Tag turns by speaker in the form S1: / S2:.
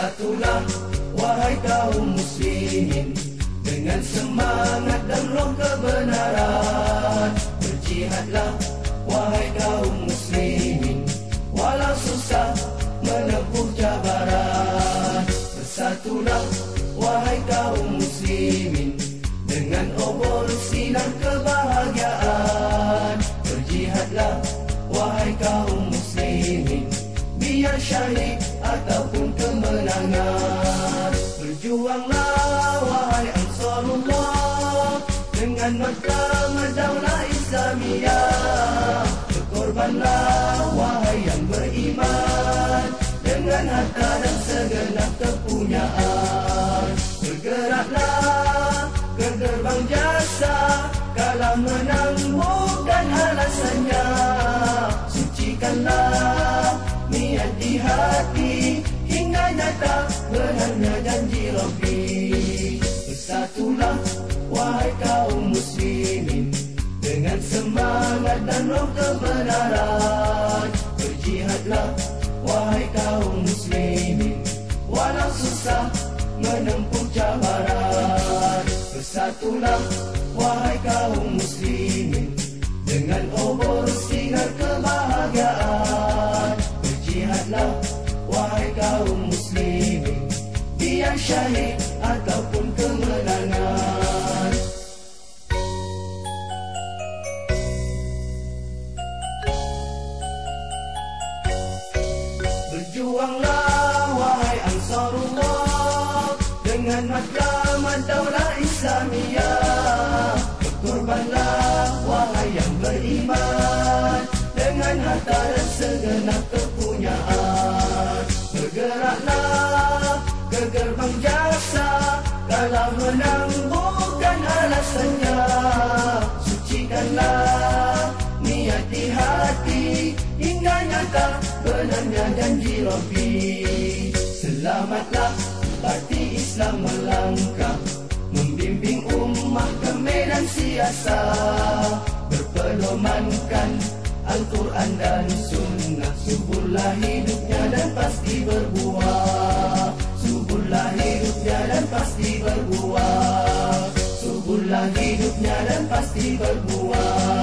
S1: Bersatulah wahai kaum muslimin Dengan semangat dan roh kebenaran. Berjihadlah wahai kaum muslimin Walau susah menempuh cabaran. Bersatulah wahai kaum muslimin Dengan obor sinar kebahagiaan syahid ataupun kemenangan. Berjuanglah wahai Ansarullah Dengan mahkamah daulah Islamiyah. Berkorbanlah wahai yang beriman Dengan harta dan segenap kepunyaan. Bergeraklah ke gerbang jasa Kalah menang bukan alasannya benarnya janji Rabbi. Bersatulah wahai kaum muslimin Dengan semangat dan roh kebenaran. Berjihadlah wahai kaum muslimin Walau susah menempuh cabaran. Bersatulah wahai kaum muslimin Dengan obor sinar kebahagiaan. Berjihadlah wahai kaum muslimin syahid ataupun kemenangan. Berjuanglah wahai Ansarullah Dengan mahkamah daulah Islamiyah. Berkorbanlah wahai yang beriman Dengan harta dan segenap gerbang jasa Kalau menang bukan alasannya. Sucikanlah niat di hati Hingga nyata benarnya janji Rabbi. Selamatlah parti Islam melangkah Membimbing ummah ke medan siasa. Berpedomankan Al-Quran dan Sunnah. Suburlah hidupnya dan pasti berbuah pasti berbuah. Suburlah hidupnya dan pasti berbuah